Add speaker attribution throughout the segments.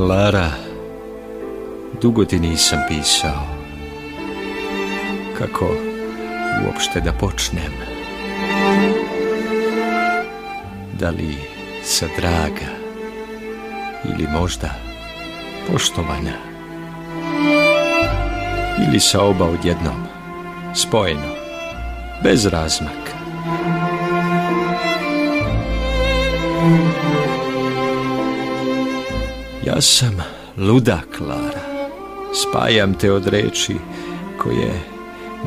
Speaker 1: Lara, dugo ti nisam pisao. Kako uopšte da počnem? Da li sa draga ili možda poštovana? Ili sa oba odjednom, spojeno, bez razmaka? Ja sam ludak, Lara. Spajam te od reči koje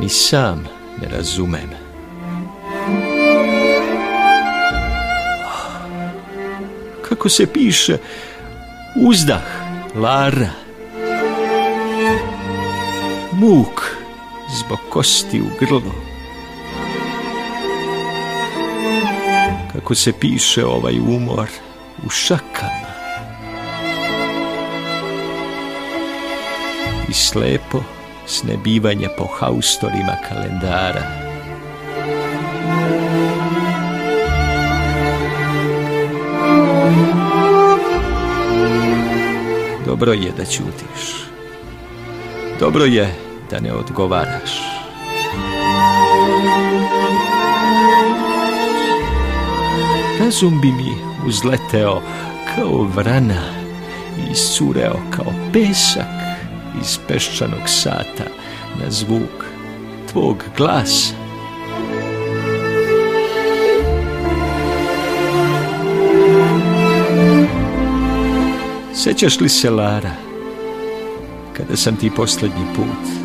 Speaker 1: ni sam ne razumem. Kako se piše uzdah, Lara. Muk zbog kosti u grlu. Kako se piše ovaj umor u šakama. I slepo snebivanje po haustorima kalendara. Dobro je da ćutiš. Dobro je da ne odgovaraš. Razum bi mi uzleteo kao vrana i isureo kao pesak iz peščanog sata na zvuk tvog glasa. Sećaš li se, Lara, kada sam ti posljednji put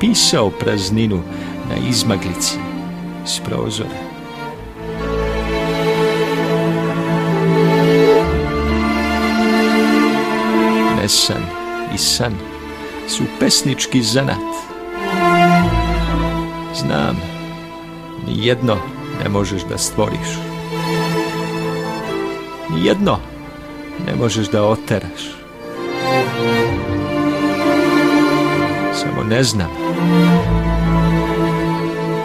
Speaker 1: pisao prazninu na izmaglici s prozora? Nesan i san su pesnički zanat. Znam, ni jedno ne možeš da stvoriš. Ni jedno ne možeš da oteraš. Samo ne znam.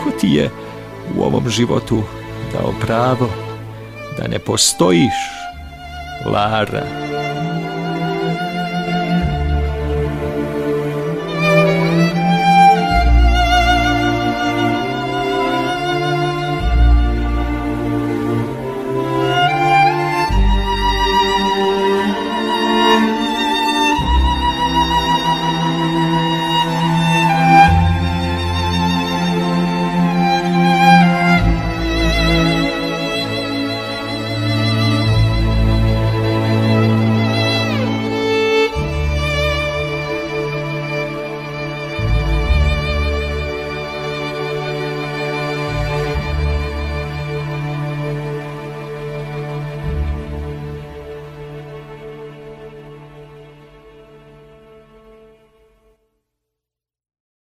Speaker 1: Ko ti je u ovom životu dao pravo da ne postojiš, Lara?